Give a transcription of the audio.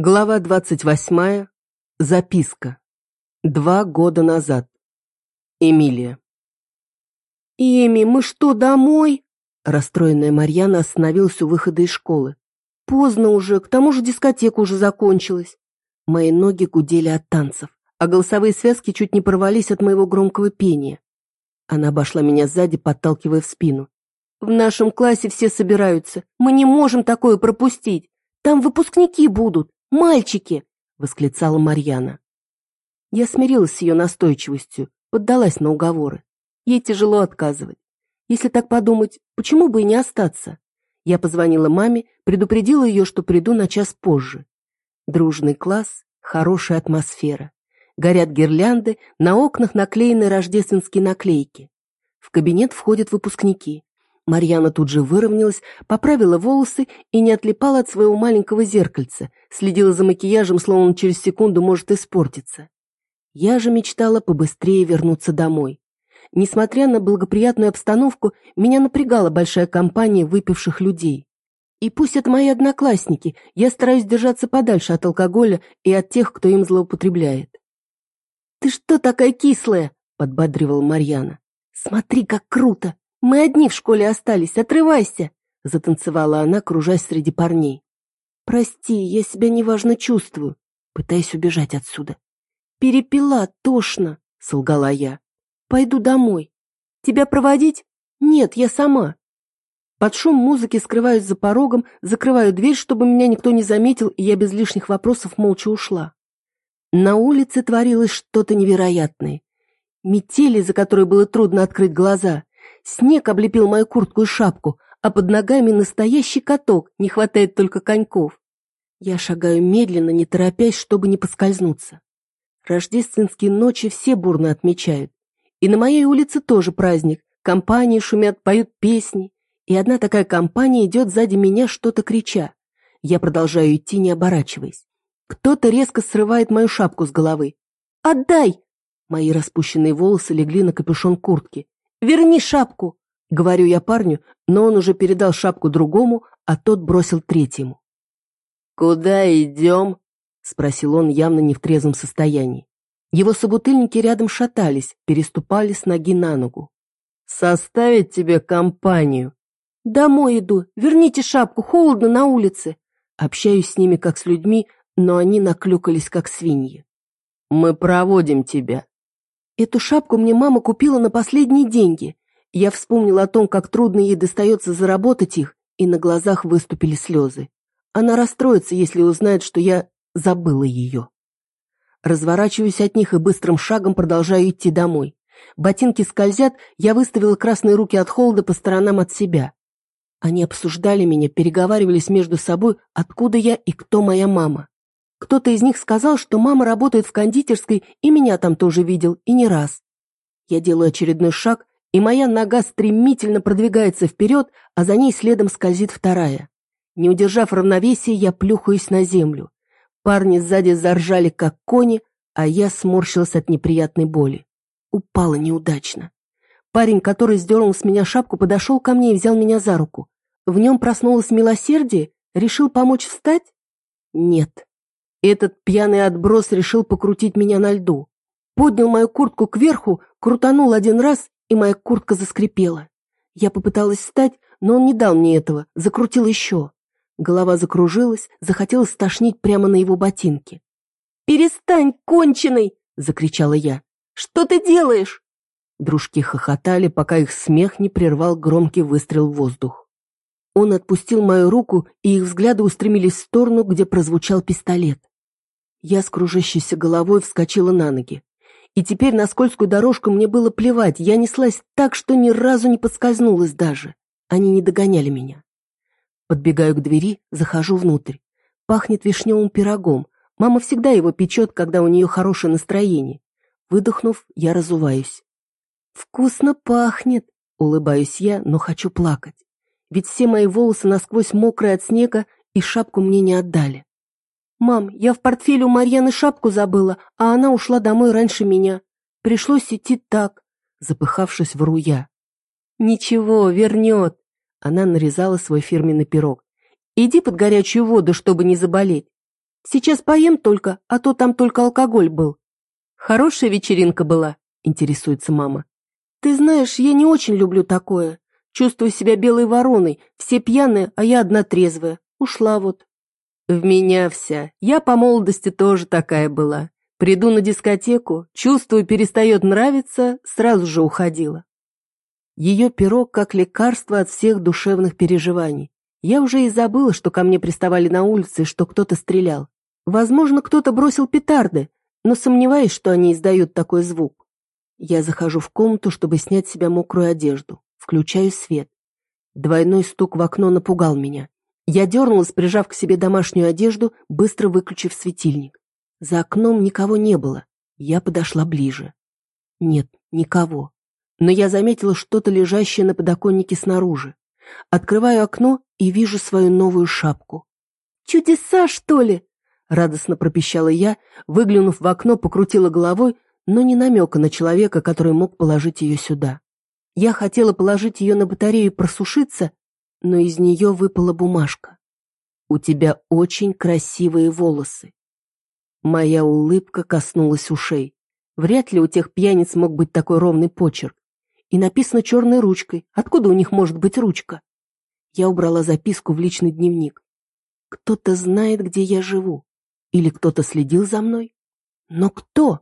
Глава двадцать восьмая. Записка. Два года назад. Эмилия. «Эми, мы что, домой?» Расстроенная Марьяна остановилась у выхода из школы. «Поздно уже, к тому же дискотека уже закончилась». Мои ноги гудели от танцев, а голосовые связки чуть не порвались от моего громкого пения. Она обошла меня сзади, подталкивая в спину. «В нашем классе все собираются. Мы не можем такое пропустить. Там выпускники будут. «Мальчики!» — восклицала Марьяна. Я смирилась с ее настойчивостью, поддалась на уговоры. Ей тяжело отказывать. Если так подумать, почему бы и не остаться? Я позвонила маме, предупредила ее, что приду на час позже. Дружный класс, хорошая атмосфера. Горят гирлянды, на окнах наклеены рождественские наклейки. В кабинет входят выпускники. Марьяна тут же выровнялась, поправила волосы и не отлипала от своего маленького зеркальца, следила за макияжем, словно через секунду может испортиться. Я же мечтала побыстрее вернуться домой. Несмотря на благоприятную обстановку, меня напрягала большая компания выпивших людей. И пусть это мои одноклассники, я стараюсь держаться подальше от алкоголя и от тех, кто им злоупотребляет. «Ты что такая кислая?» — подбадривала Марьяна. «Смотри, как круто! Мы одни в школе остались, отрывайся!» Затанцевала она, кружась среди парней. «Прости, я себя неважно чувствую», пытаясь убежать отсюда. «Перепила, тошно», — солгала я. «Пойду домой. Тебя проводить? Нет, я сама». Под шум музыки скрываюсь за порогом, закрываю дверь, чтобы меня никто не заметил, и я без лишних вопросов молча ушла. На улице творилось что-то невероятное. Метели, за которой было трудно открыть глаза, Снег облепил мою куртку и шапку, а под ногами настоящий каток, не хватает только коньков. Я шагаю медленно, не торопясь, чтобы не поскользнуться. Рождественские ночи все бурно отмечают. И на моей улице тоже праздник. Компании шумят, поют песни. И одна такая компания идет сзади меня, что-то крича. Я продолжаю идти, не оборачиваясь. Кто-то резко срывает мою шапку с головы. «Отдай!» Мои распущенные волосы легли на капюшон куртки. Верни шапку!» Говорю я парню, но он уже передал шапку другому, а тот бросил третьему. «Куда идем?» — спросил он явно не в трезвом состоянии. Его собутыльники рядом шатались, переступали с ноги на ногу. «Составить тебе компанию?» «Домой иду. Верните шапку, холодно на улице». Общаюсь с ними как с людьми, но они наклюкались как свиньи. «Мы проводим тебя. Эту шапку мне мама купила на последние деньги. Я вспомнила о том, как трудно ей достается заработать их, и на глазах выступили слезы. Она расстроится, если узнает, что я забыла ее. Разворачиваюсь от них и быстрым шагом продолжаю идти домой. Ботинки скользят, я выставила красные руки от холода по сторонам от себя. Они обсуждали меня, переговаривались между собой, откуда я и кто моя мама. Кто-то из них сказал, что мама работает в кондитерской, и меня там тоже видел, и не раз. Я делаю очередной шаг, и моя нога стремительно продвигается вперед, а за ней следом скользит вторая. Не удержав равновесия, я плюхаюсь на землю. Парни сзади заржали, как кони, а я сморщилась от неприятной боли. Упала неудачно. Парень, который сдернул с меня шапку, подошел ко мне и взял меня за руку. В нем проснулось милосердие? Решил помочь встать? Нет. Этот пьяный отброс решил покрутить меня на льду. Поднял мою куртку кверху, крутанул один раз, и моя куртка заскрипела. Я попыталась встать, но он не дал мне этого, закрутил еще. Голова закружилась, захотелось стошнить прямо на его ботинке. «Перестань, конченый!» — закричала я. «Что ты делаешь?» Дружки хохотали, пока их смех не прервал громкий выстрел в воздух. Он отпустил мою руку, и их взгляды устремились в сторону, где прозвучал пистолет. Я с кружащейся головой вскочила на ноги. И теперь на скользкую дорожку мне было плевать, я неслась так, что ни разу не подскользнулась даже. Они не догоняли меня. Подбегаю к двери, захожу внутрь. Пахнет вишневым пирогом. Мама всегда его печет, когда у нее хорошее настроение. Выдохнув, я разуваюсь. «Вкусно пахнет!» — улыбаюсь я, но хочу плакать. Ведь все мои волосы насквозь мокрые от снега, и шапку мне не отдали. «Мам, я в портфеле у Марьяны шапку забыла, а она ушла домой раньше меня. Пришлось идти так», — запыхавшись, вру я. «Ничего, вернет». Она нарезала свой фирменный пирог. «Иди под горячую воду, чтобы не заболеть». Сейчас поем только, а то там только алкоголь был». «Хорошая вечеринка была?» — интересуется мама. «Ты знаешь, я не очень люблю такое. Чувствую себя белой вороной, все пьяные, а я одна трезвая. Ушла вот». «В меня вся. Я по молодости тоже такая была. Приду на дискотеку, чувствую, перестает нравиться, сразу же уходила». Ее пирог как лекарство от всех душевных переживаний. Я уже и забыла, что ко мне приставали на улице что кто-то стрелял. Возможно, кто-то бросил петарды, но сомневаюсь, что они издают такой звук. Я захожу в комнату, чтобы снять с себя мокрую одежду. Включаю свет. Двойной стук в окно напугал меня. Я дернулась, прижав к себе домашнюю одежду, быстро выключив светильник. За окном никого не было. Я подошла ближе. Нет, никого. Но я заметила что-то лежащее на подоконнике снаружи. Открываю окно и вижу свою новую шапку. «Чудеса, что ли?» Радостно пропищала я, выглянув в окно, покрутила головой, но не намека на человека, который мог положить ее сюда. Я хотела положить ее на батарею просушиться, но из нее выпала бумажка. «У тебя очень красивые волосы». Моя улыбка коснулась ушей. Вряд ли у тех пьяниц мог быть такой ровный почерк. И написано черной ручкой. Откуда у них может быть ручка? Я убрала записку в личный дневник. Кто-то знает, где я живу. Или кто-то следил за мной? Но кто?